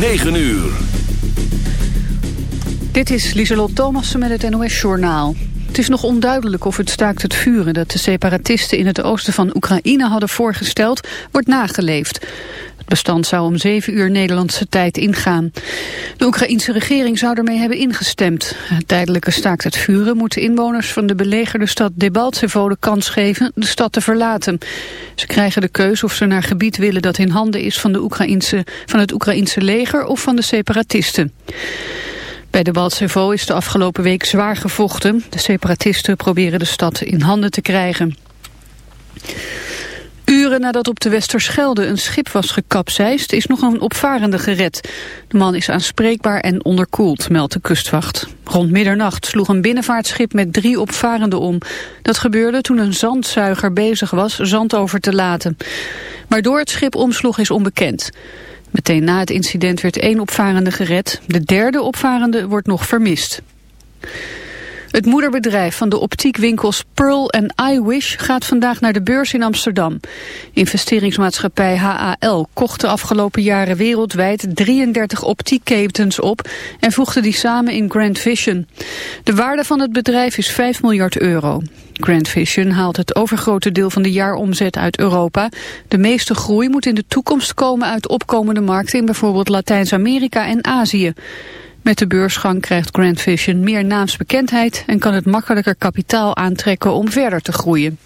9 uur. Dit is Lieselot Thomassen met het NOS-journaal. Het is nog onduidelijk of het staakt het vuren dat de separatisten in het oosten van Oekraïne hadden voorgesteld, wordt nageleefd. Bestand zou om zeven uur Nederlandse tijd ingaan. De Oekraïense regering zou ermee hebben ingestemd. Tijdelijke staakt het vuren moet inwoners van de belegerde stad Debaltsevo de kans geven de stad te verlaten. Ze krijgen de keus of ze naar gebied willen dat in handen is van, de van het Oekraïense leger of van de separatisten. Bij de Baltsevo is de afgelopen week zwaar gevochten. De separatisten proberen de stad in handen te krijgen. Uren nadat op de Westerschelde een schip was gekapseist... is nog een opvarende gered. De man is aanspreekbaar en onderkoeld, meldt de kustwacht. Rond middernacht sloeg een binnenvaartschip met drie opvarenden om. Dat gebeurde toen een zandzuiger bezig was zand over te laten. Waardoor het schip omsloeg is onbekend. Meteen na het incident werd één opvarende gered. De derde opvarende wordt nog vermist. Het moederbedrijf van de optiekwinkels Pearl en iWish gaat vandaag naar de beurs in Amsterdam. Investeringsmaatschappij HAL kocht de afgelopen jaren wereldwijd 33 optiekketens op en voegde die samen in Grand Vision. De waarde van het bedrijf is 5 miljard euro. Grand Vision haalt het overgrote deel van de jaaromzet uit Europa. De meeste groei moet in de toekomst komen uit opkomende markten in bijvoorbeeld Latijns-Amerika en Azië. Met de beursgang krijgt Grand Vision meer naamsbekendheid en kan het makkelijker kapitaal aantrekken om verder te groeien.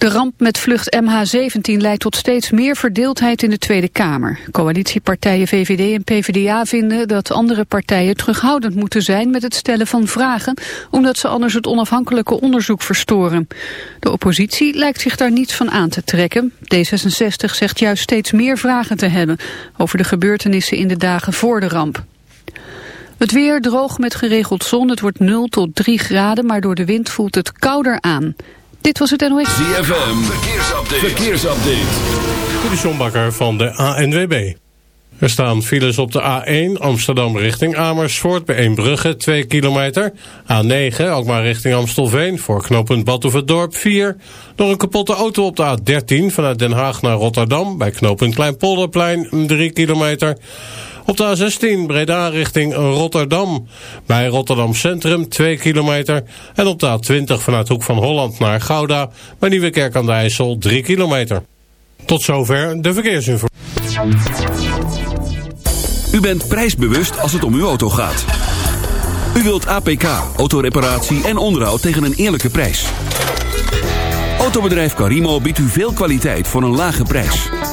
De ramp met vlucht MH17 leidt tot steeds meer verdeeldheid in de Tweede Kamer. Coalitiepartijen VVD en PvdA vinden dat andere partijen terughoudend moeten zijn met het stellen van vragen, omdat ze anders het onafhankelijke onderzoek verstoren. De oppositie lijkt zich daar niets van aan te trekken. D66 zegt juist steeds meer vragen te hebben over de gebeurtenissen in de dagen voor de ramp. Het weer droog met geregeld zon. Het wordt 0 tot 3 graden, maar door de wind voelt het kouder aan. Dit was het NOS. ZFM, verkeersupdate. verkeersupdate. De van de ANWB. Er staan files op de A1 Amsterdam richting Amersfoort bij Eembrugge 2 kilometer. A9 ook maar richting Amstelveen voor knooppunt Badhoevedorp 4. Door een kapotte auto op de A13 vanuit Den Haag naar Rotterdam bij knooppunt Kleinpolderplein 3 kilometer. Op de A16 Breda richting Rotterdam. Bij Rotterdam Centrum 2 kilometer. En op de A20 vanuit Hoek van Holland naar Gouda. Bij Nieuwekerk aan de IJssel 3 kilometer. Tot zover de verkeersinformatie. U bent prijsbewust als het om uw auto gaat. U wilt APK, autoreparatie en onderhoud tegen een eerlijke prijs. Autobedrijf Carimo biedt u veel kwaliteit voor een lage prijs.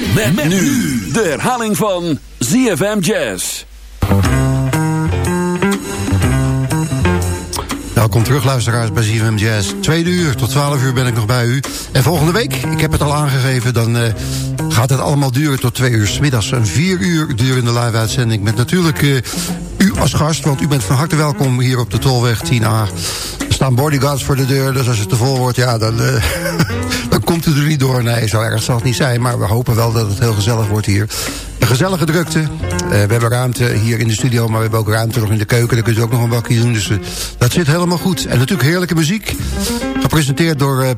Met, met nu de herhaling van ZFM Jazz. Welkom terug luisteraars bij ZFM Jazz. Tweede uur tot 12 uur ben ik nog bij u. En volgende week, ik heb het al aangegeven... dan uh, gaat het allemaal duren tot twee uur s middags. Een vier uur durende live-uitzending met natuurlijk uh, u als gast... want u bent van harte welkom hier op de Tolweg 10A staan bodyguards voor de deur. Dus als het te vol wordt, ja, dan, dan komt er niet door. Nee, zo erg zal het niet zijn. Maar we hopen wel dat het heel gezellig wordt hier. Een gezellige drukte. Uh, we hebben ruimte hier in de studio, maar we hebben ook ruimte nog in de keuken. Daar kun je ook nog een bakje doen. Dus uh, dat zit helemaal goed. En natuurlijk heerlijke muziek. Gepresenteerd door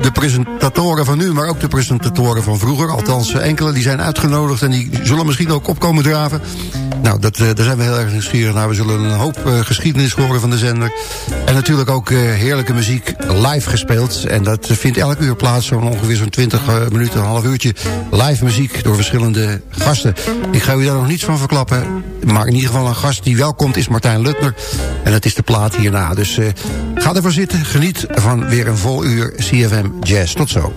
de presentatoren van nu, maar ook de presentatoren van vroeger. Althans, enkele die zijn uitgenodigd en die zullen misschien ook opkomen draven. Nou, dat, daar zijn we heel erg nieuwsgierig naar. We zullen een hoop geschiedenis horen van de zender. En natuurlijk ook heerlijke muziek live gespeeld. En dat vindt elk uur plaats, zo'n ongeveer zo'n 20 minuten, een half uurtje. Live muziek door verschillende gasten. Ik ga u daar nog niets van verklappen. Maar in ieder geval een gast die welkomt is Martijn Lutner. En dat is de plaat hierna. Dus uh, ga ervoor zitten. Geniet van weer een vol uur CFM Jazz. Tot zo.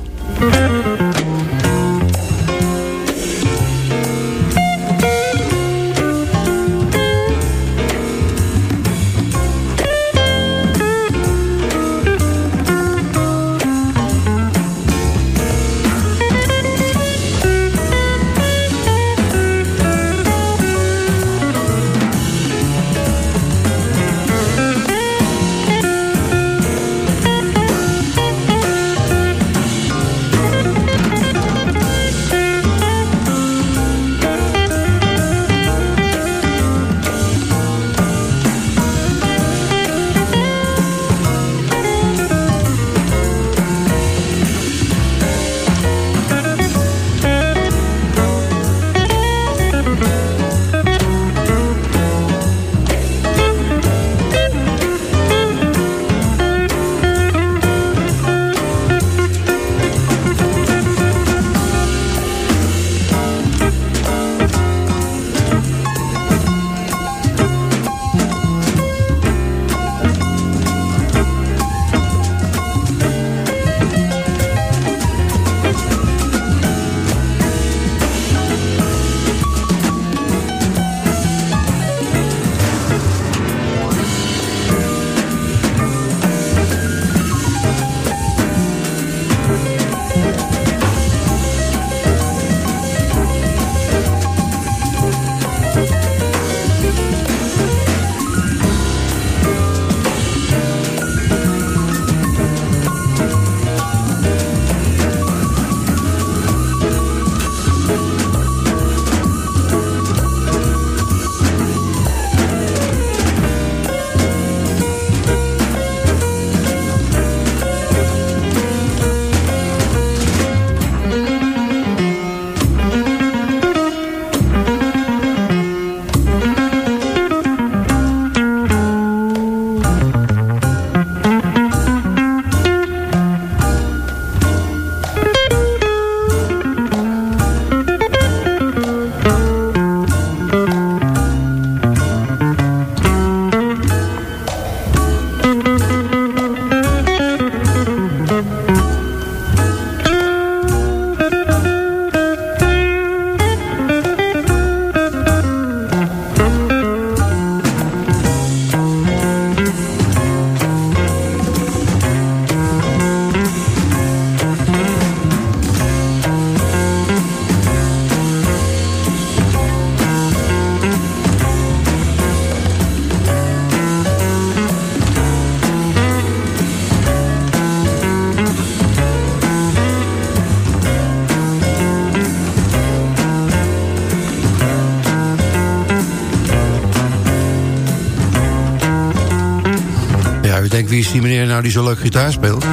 Die zo leuk gitaar speelt?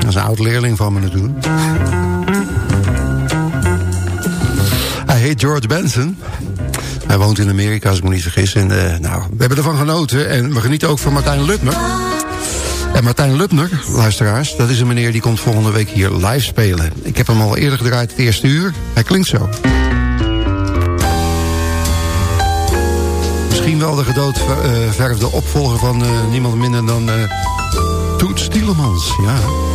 Dat is een oud leerling van me natuurlijk. Hij heet George Benson. Hij woont in Amerika, als ik me niet vergis. En, uh, nou, we hebben ervan genoten. En we genieten ook van Martijn Lutner. En Martijn Lutner, luisteraars, dat is een meneer die komt volgende week hier live spelen. Ik heb hem al eerder gedraaid het eerste uur. Hij klinkt zo. Misschien wel de gedoodverfde uh, opvolger van uh, niemand minder dan uh, Toet Stielemans. Ja.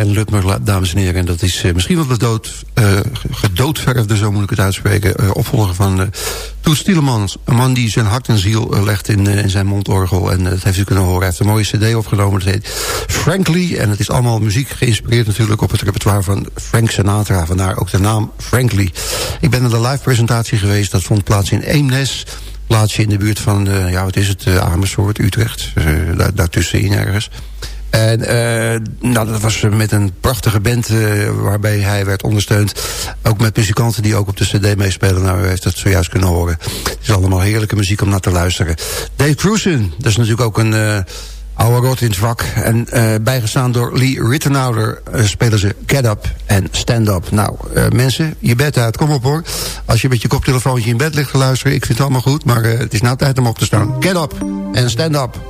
Lutmer, dames en heren. En dat is uh, misschien wel de dood, uh, gedoodverfde, zo moet ik het uitspreken... Uh, opvolger van uh, Toet Stielemans. Een man die zijn hart en ziel legt in, in zijn mondorgel. En dat heeft u kunnen horen. Hij heeft een mooie cd opgenomen. Dat heet Frankly. En het is allemaal muziek geïnspireerd natuurlijk... op het repertoire van Frank Sinatra. Vandaar ook de naam Frankly. Ik ben naar de live presentatie geweest. Dat vond plaats in Eemnes plaatsje in de buurt van, uh, ja, wat is het, Amersfoort, Utrecht. Daar, daartussenin ergens. En uh, nou, dat was met een prachtige band uh, waarbij hij werd ondersteund. Ook met muzikanten die ook op de cd meespelen. Nou, u heeft het zojuist kunnen horen. Het is allemaal heerlijke muziek om naar te luisteren. Dave Cruisen, dat is natuurlijk ook een... Uh, oude rot in het vak. En uh, bijgestaan door Lee Rittenhouder spelen ze Get Up en Stand Up. Nou, uh, mensen, je bed uit, kom op hoor. Als je met je koptelefoontje in bed ligt te luisteren, ik vind het allemaal goed. Maar het is nou tijd om op te staan. Get Up en Stand Up.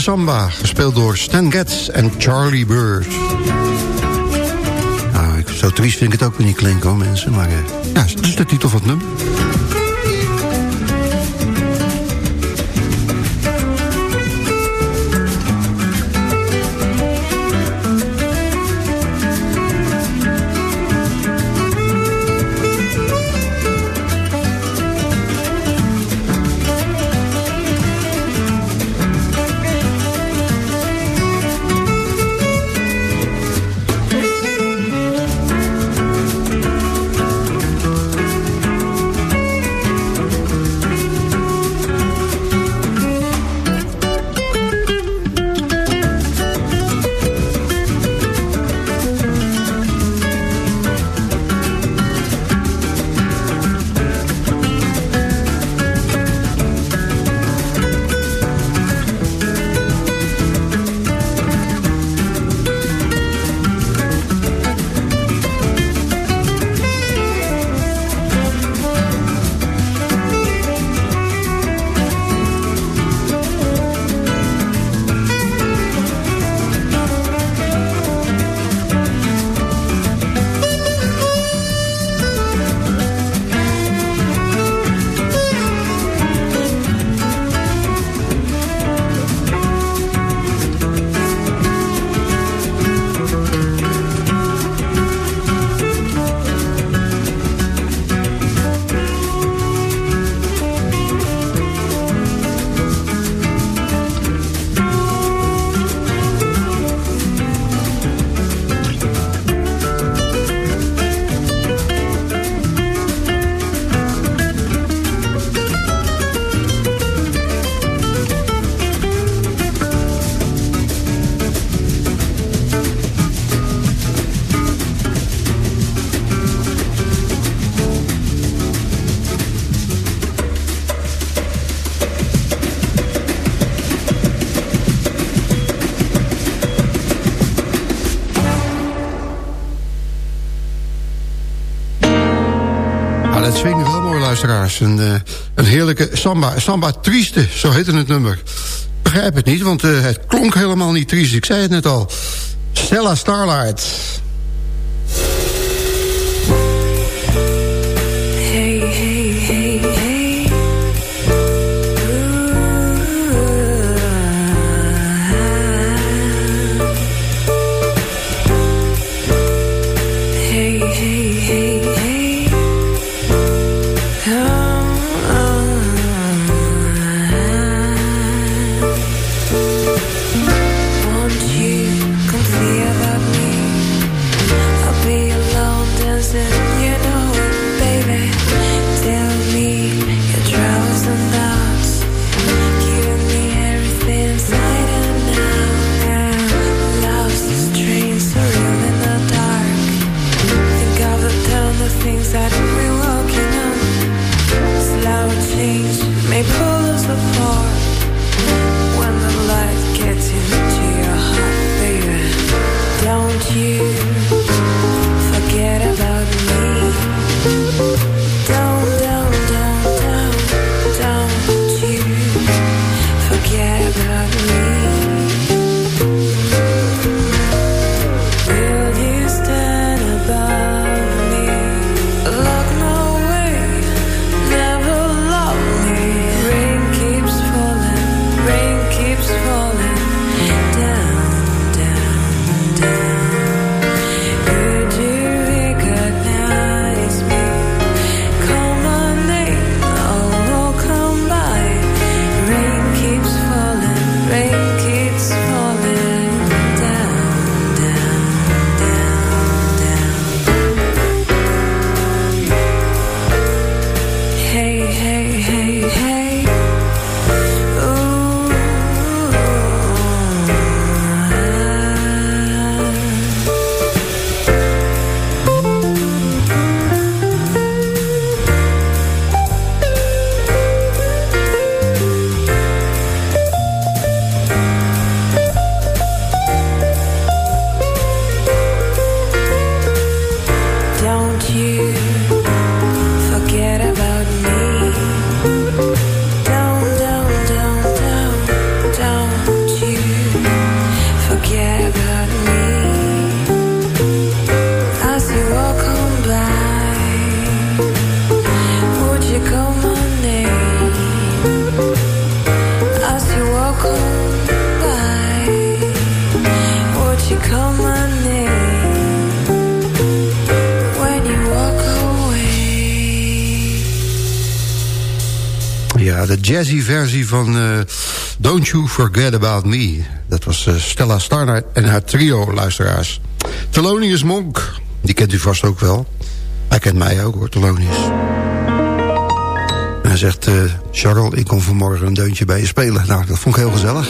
Trieste Samba, gespeeld door Stan Getz en Charlie Bird. Nou, zo triest vind ik het ook weer niet klinken hoor mensen, maar uh, ja, dat is de titel van het nummer. Een, uh, een heerlijke samba. Samba trieste, zo heette het nummer. Begrijp het niet, want uh, het klonk helemaal niet triest. Ik zei het net al. Stella Starlight. De jazzy versie van uh, Don't You Forget About Me. Dat was uh, Stella Starnight en haar trio, luisteraars. Thelonious Monk, die kent u vast ook wel. Hij kent mij ook hoor, Thelonious. Hij zegt, uh, Charles, ik kom vanmorgen een deuntje bij je spelen. Nou, dat vond ik heel gezellig.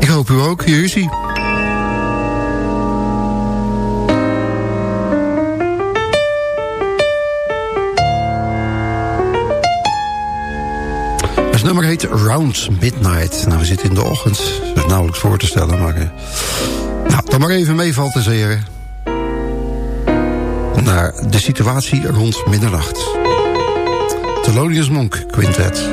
Ik hoop u ook, hier. Het nummer heet Round Midnight. Nou, we zitten in de ochtend. Dat is nauwelijks voor te stellen, maar... Uh, nou, dan maar even mee fantaseren. Naar de situatie rond middernacht. Thelonious Monk Quintet.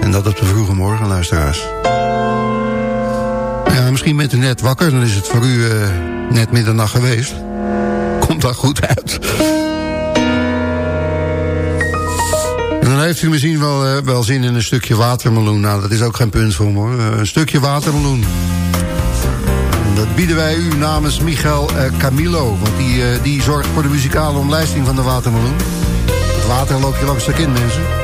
En dat op de vroege morgen, luisteraars. Ja, misschien bent u net wakker, dan is het voor u uh, net middernacht geweest. Komt dat goed uit. En dan heeft u misschien wel, uh, wel zin in een stukje watermeloen. Nou, dat is ook geen punt voor me. Uh, een stukje watermeloen. Dat bieden wij u namens Michael Camilo. Want die, die zorgt voor de muzikale omlijsting van de watermeloen. Het water loopt je langs de kin, mensen.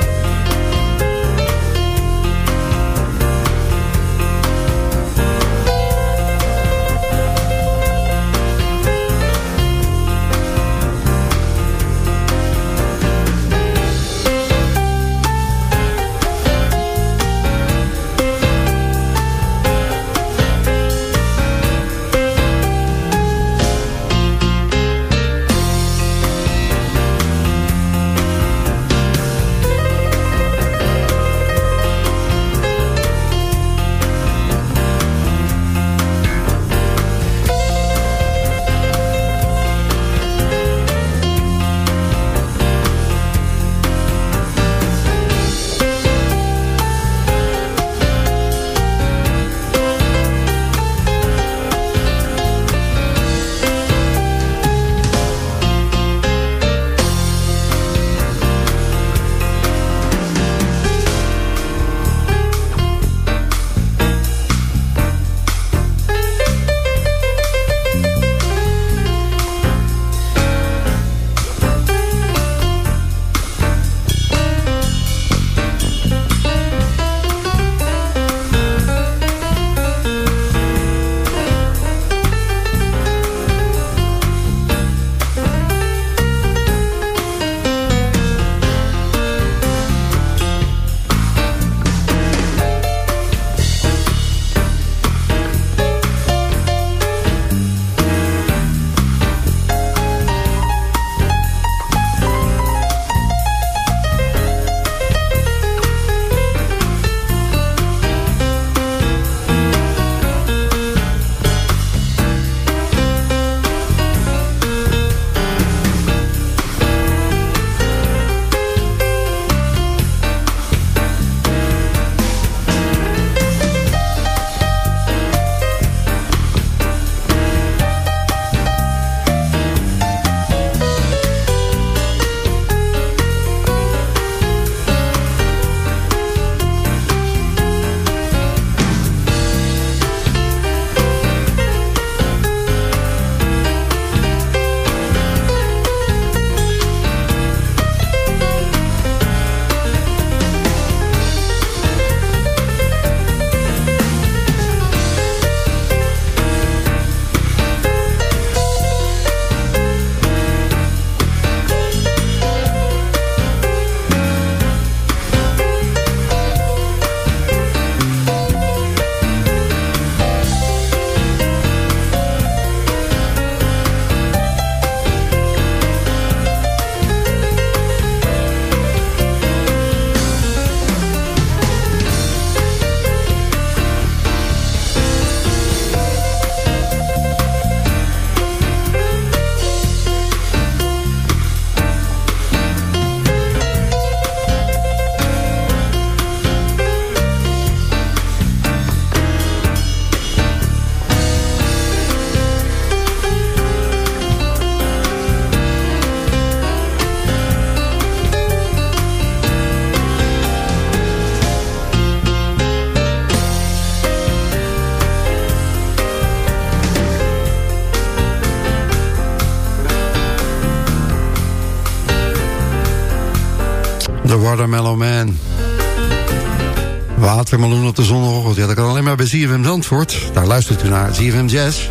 Bij ZFM Zandvoort. Daar luistert u naar ZFM Jazz.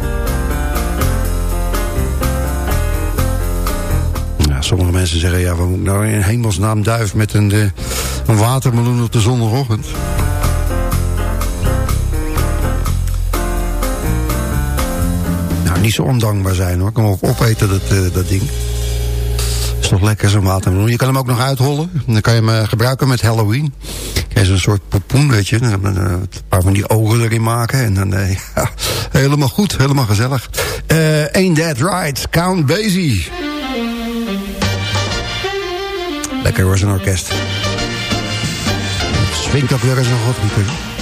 Ja, sommige mensen zeggen, ja, wat moet ik nou in hemelsnaam duif... met een, eh, een watermeloen op de zondagochtend? Nou, niet zo ondankbaar zijn hoor. Kom op, opeten dat, uh, dat ding is toch lekker zo'n watermeloen. Je kan hem ook nog uithollen. Dan kan je hem uh, gebruiken met Halloween. En zo'n soort popoen, weet je. Een paar van die ogen erin maken. En dan, ja, helemaal goed, helemaal gezellig. Uh, Ain't That Right, Count Basie. Lekker hoor, zo'n orkest. Swingt ook weer eens een godgieter.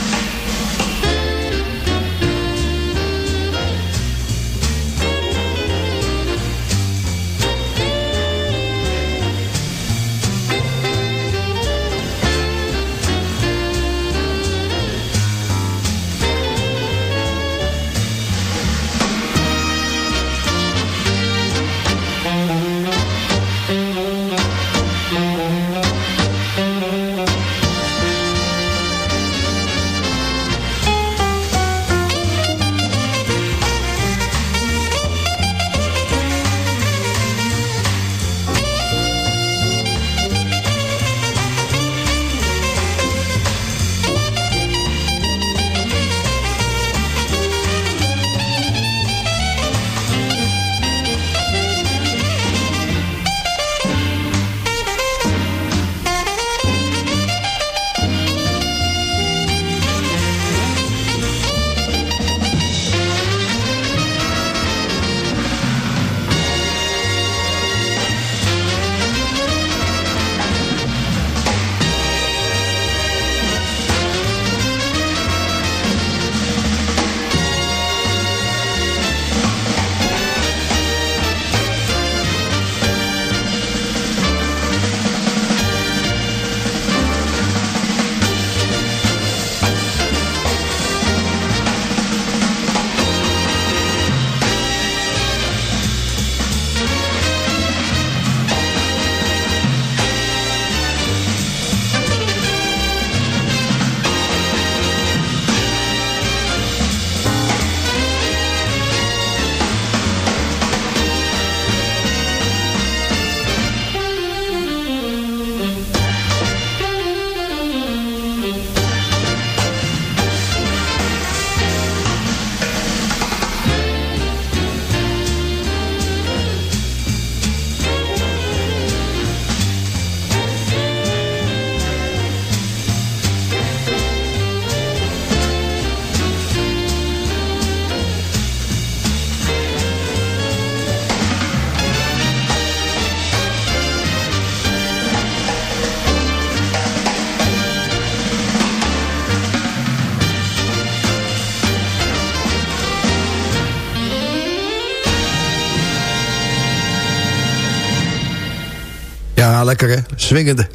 Lekker hè. Swingende,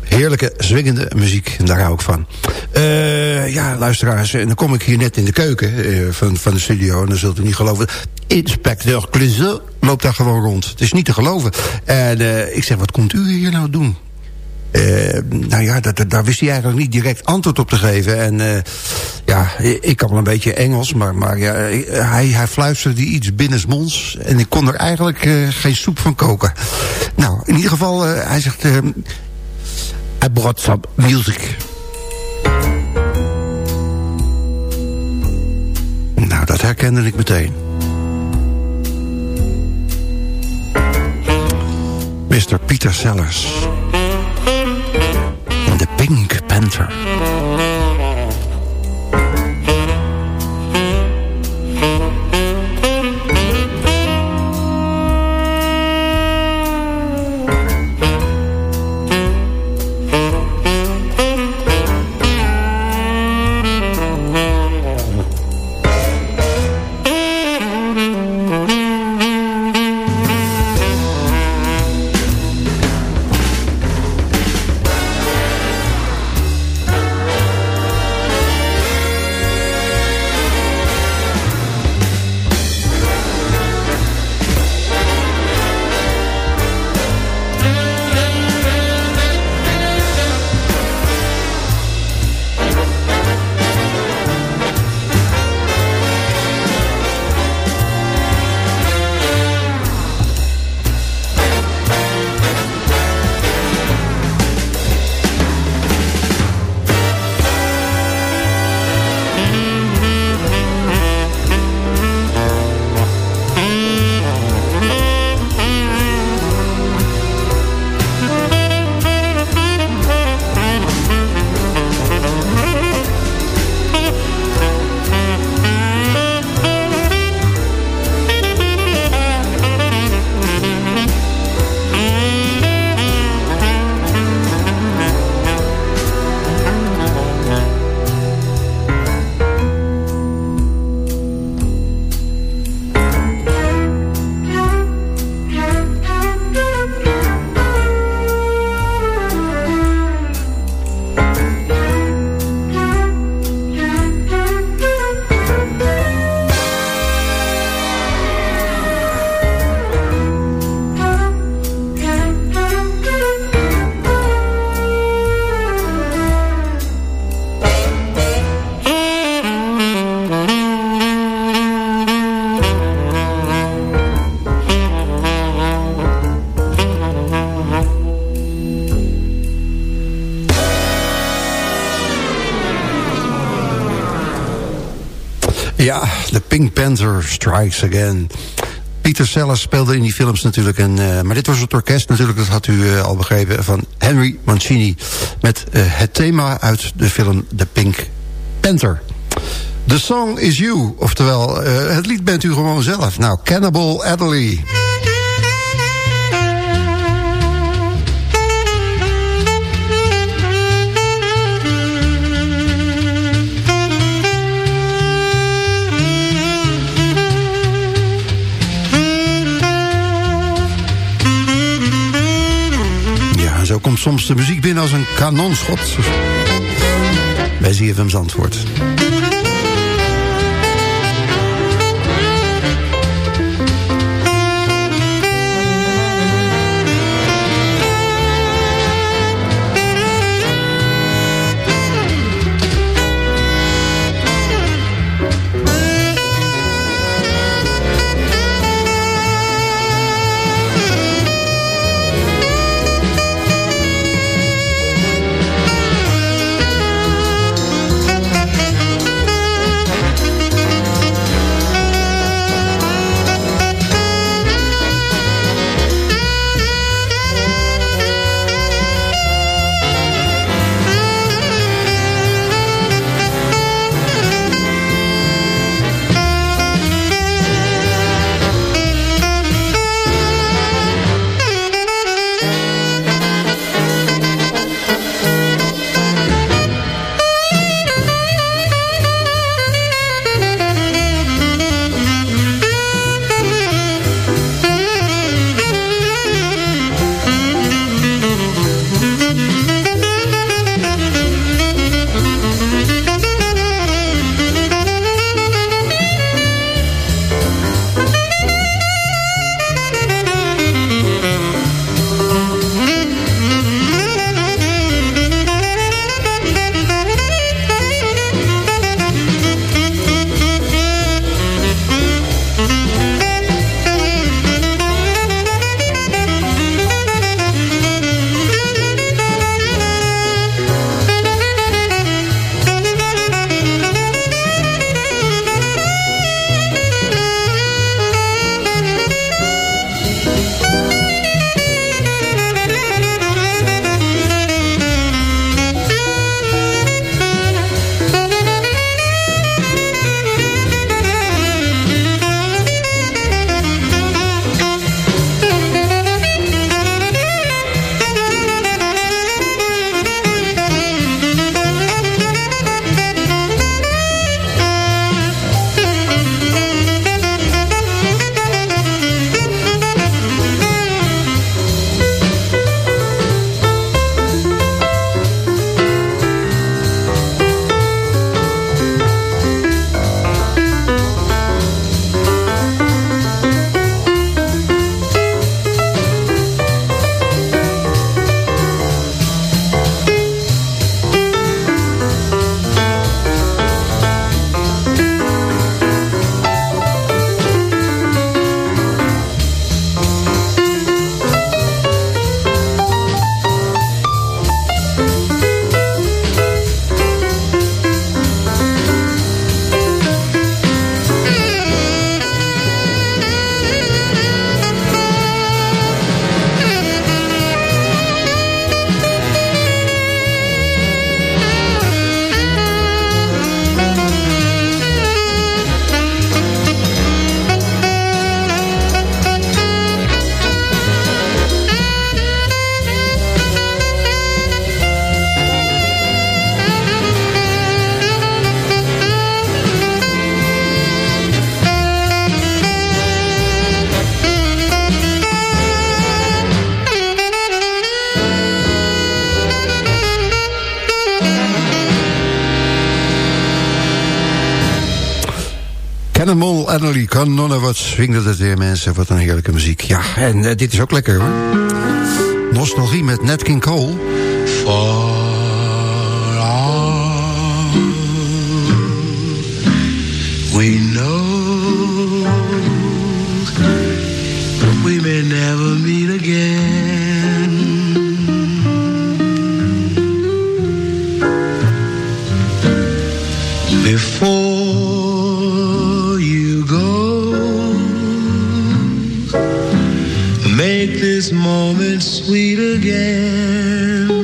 heerlijke, swingende muziek. En daar hou ik van. Uh, ja, luisteraars, en dan kom ik hier net in de keuken uh, van, van de studio... en dan zult u niet geloven... Inspecteur Clouseau loopt daar gewoon rond. Het is niet te geloven. En uh, ik zeg, wat komt u hier nou doen? Uh, nou ja, dat, daar wist hij eigenlijk niet direct antwoord op te geven. En uh, ja, ik kan wel een beetje Engels, maar, maar ja, hij, hij fluisterde iets binnensmonds. En ik kon er eigenlijk geen soep van koken. Nou, in ieder geval, hij zegt... I brought some music. Nou, dat herkende ik meteen. Mr. Peter Sellers. Pink Panther. Ja, The Pink Panther Strikes Again. Peter Sellers speelde in die films natuurlijk. En, uh, maar dit was het orkest natuurlijk, dat had u uh, al begrepen... van Henry Mancini met uh, het thema uit de film The Pink Panther. The song is you, oftewel het lied bent u gewoon zelf. Nou, Cannibal Adderley. Komt soms de muziek binnen als een kanonschot. Bij ZFM Zandvoort. Canonnen, wat swingde het weer mensen. Wat een heerlijke muziek. Ja, en uh, dit is ook lekker hoor. Nostalgie met Nat King Cole. We know We may never meet again Before make this moment sweet again.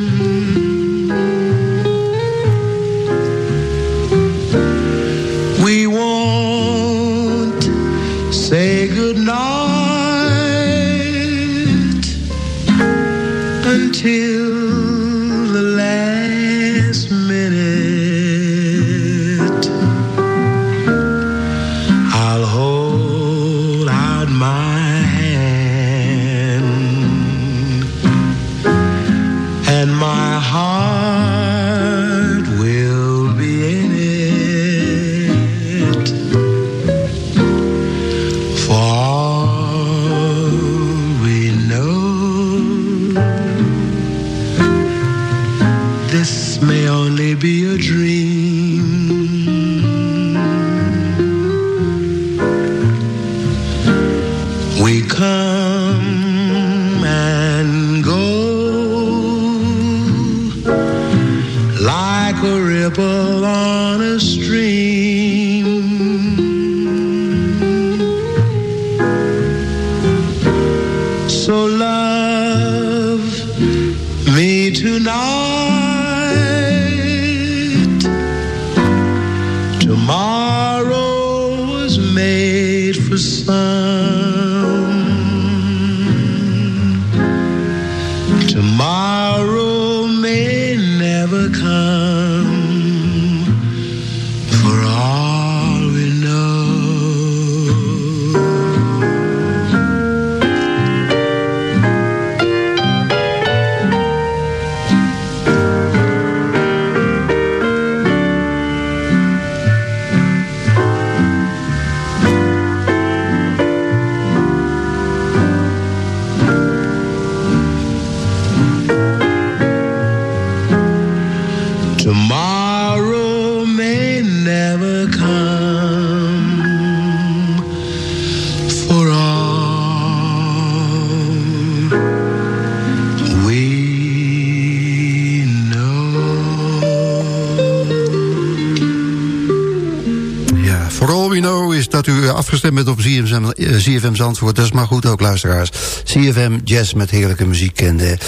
Is dat u afgestemd bent op ZFM, eh, ZFM Zandvoort. Dat is maar goed ook, luisteraars. ZFM Jazz met heerlijke muziek. En eh,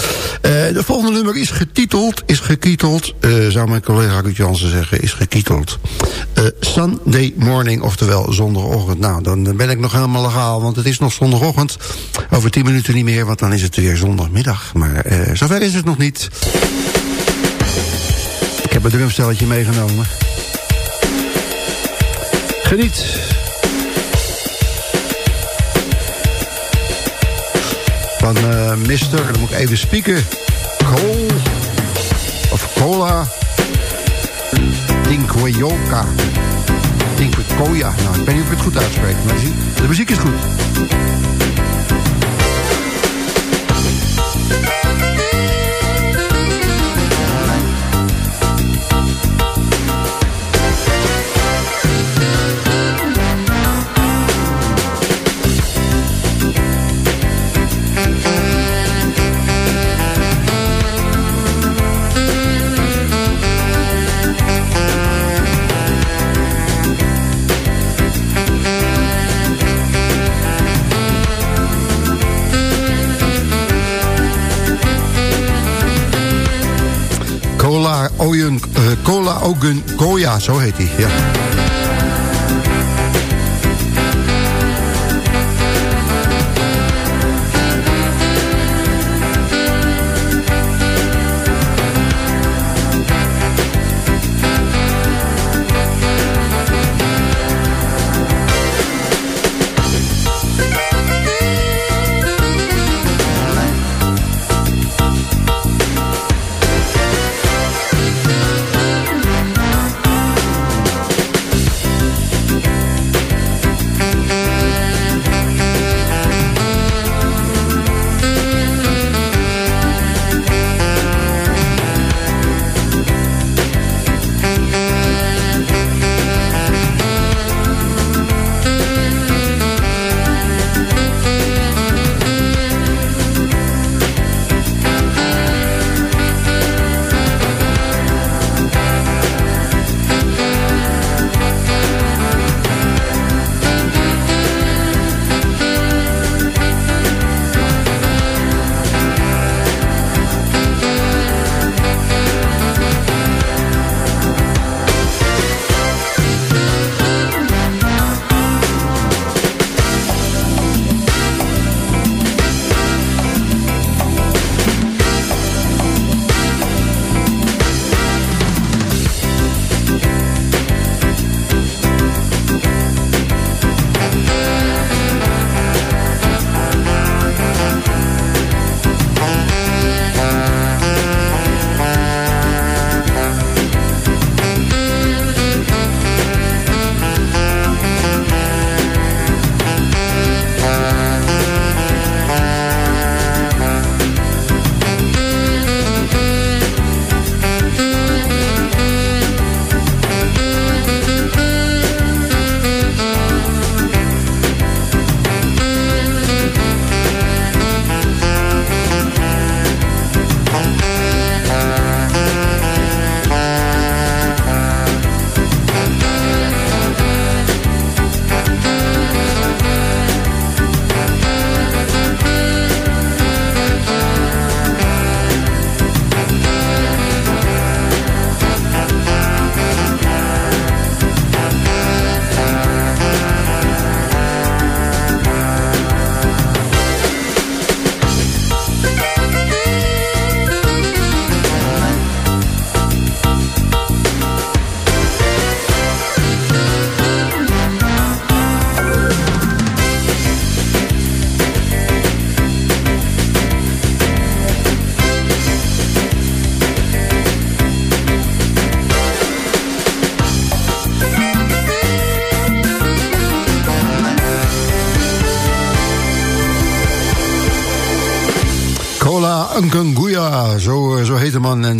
de volgende nummer is getiteld, is gekieteld, eh, zou mijn collega Ruud Jansen zeggen, is gekieteld. Eh, Sunday morning, oftewel zondagochtend. Nou, dan ben ik nog helemaal legaal, want het is nog zondagochtend. Over tien minuten niet meer, want dan is het weer zondagmiddag. Maar eh, zover is het nog niet. Ik heb een drumstelletje meegenomen. Geniet. Van eh Mister, dan moet ik even spieken. Cole. Of Cola. Dinkwayoka. Dinkwakoya. Nou, ik weet niet of ik het goed uitspreek, maar de muziek is goed. Oyen, eh, Cola Ogun Koya, zo heet hij. Ja.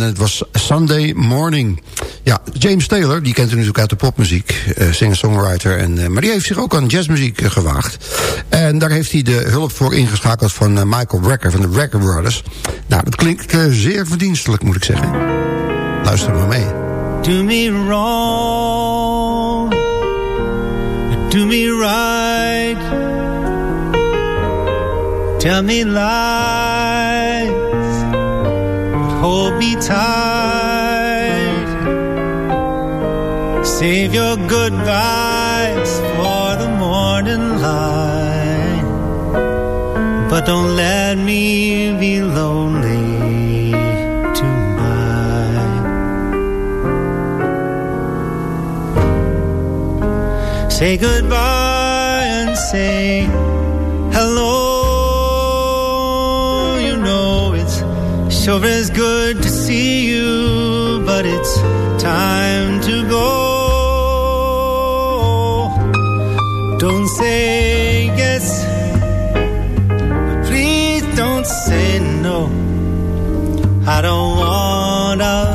En het was Sunday Morning. Ja, James Taylor, die kent u natuurlijk uit de popmuziek. Uh, singer-songwriter. En, uh, maar die heeft zich ook aan jazzmuziek uh, gewaagd. En daar heeft hij de hulp voor ingeschakeld van Michael Brecker van de Brecker Brothers. Nou, dat klinkt zeer verdienstelijk, moet ik zeggen. Luister maar mee. Do me wrong. Do me right. Tell me lies. Me tight. Save your goodbyes for the morning light. But don't let me be lonely tonight. Say goodbye and say hello. Sure is good to see you, but it's time to go. Don't say yes, please don't say no. I don't wanna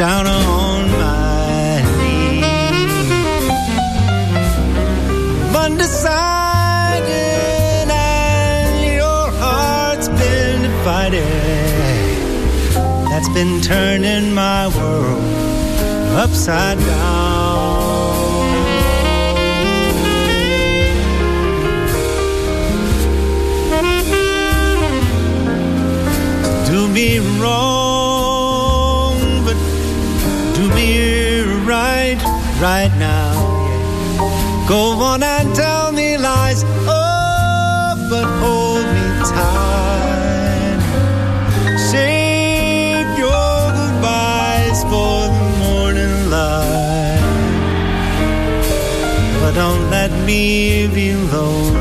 down on my knees. Undecided and your heart's been divided. That's been turning my world upside down. Do me wrong, right, now. Go on and tell me lies, oh, but hold me tight. Save your goodbyes for the morning light. But don't let me be lonely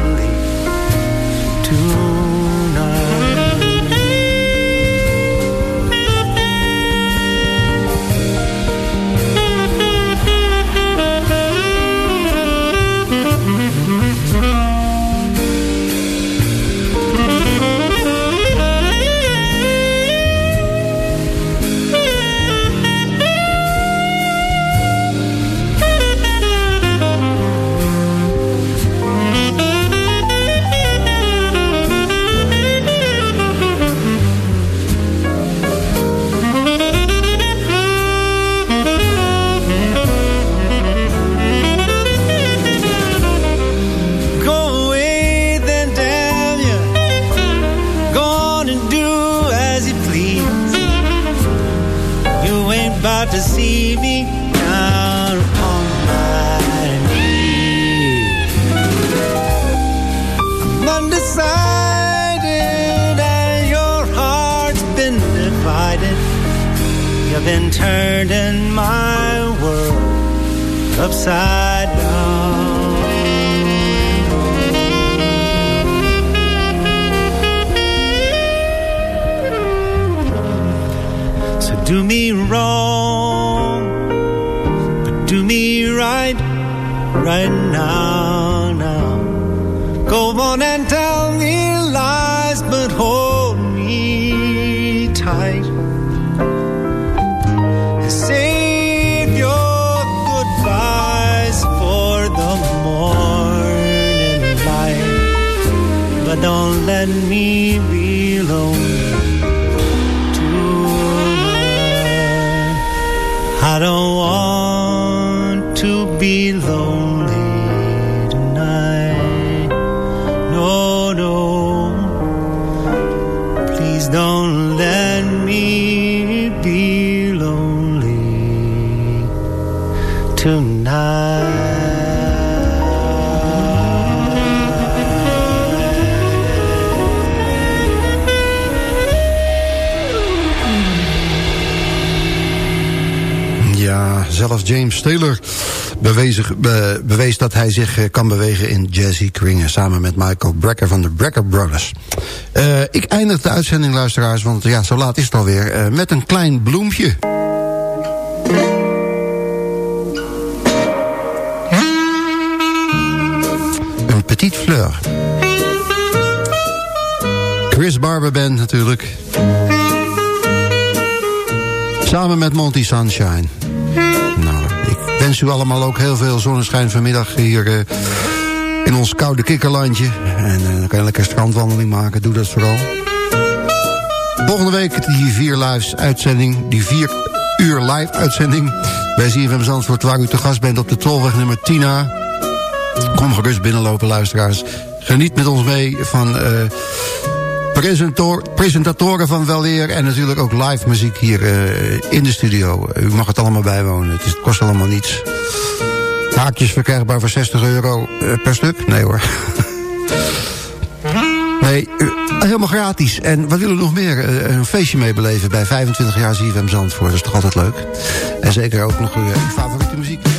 tonight Ja, zelfs James Taylor bewezig, be, bewees dat hij zich eh, kan bewegen in jazzy kringen... samen met Michael Brecker van de Brecker Brothers. Eh, ik eindig de uitzending, luisteraars, want ja, zo laat is het alweer... Uh, met een klein bloempje. Chris Barber Band natuurlijk. Samen met Monty Sunshine. Nou, ik wens u allemaal ook heel veel zonneschijn vanmiddag hier uh, in ons koude kikkerlandje. En uh, dan kan je lekker strandwandeling maken, doe dat vooral. Volgende week die vier live uitzending, die vier uur live uitzending bij ZFM Zandvoort, waar u te gast bent op de tolweg nummer 10A. Kom gerust binnenlopen, luisteraars. Geniet met ons mee van... Uh, presentatoren van Weleer... en natuurlijk ook live muziek hier uh, in de studio. U mag het allemaal bijwonen. Het, kost allemaal niets. Haakjes verkrijgbaar voor 60 euro uh, per stuk? Nee hoor. nee, helemaal gratis. En wat willen we nog meer? een feestje meebeleven bij 25 jaar ZFM Zandvoort. Dat is toch altijd leuk. En zeker ook nog uw favoriete muziek.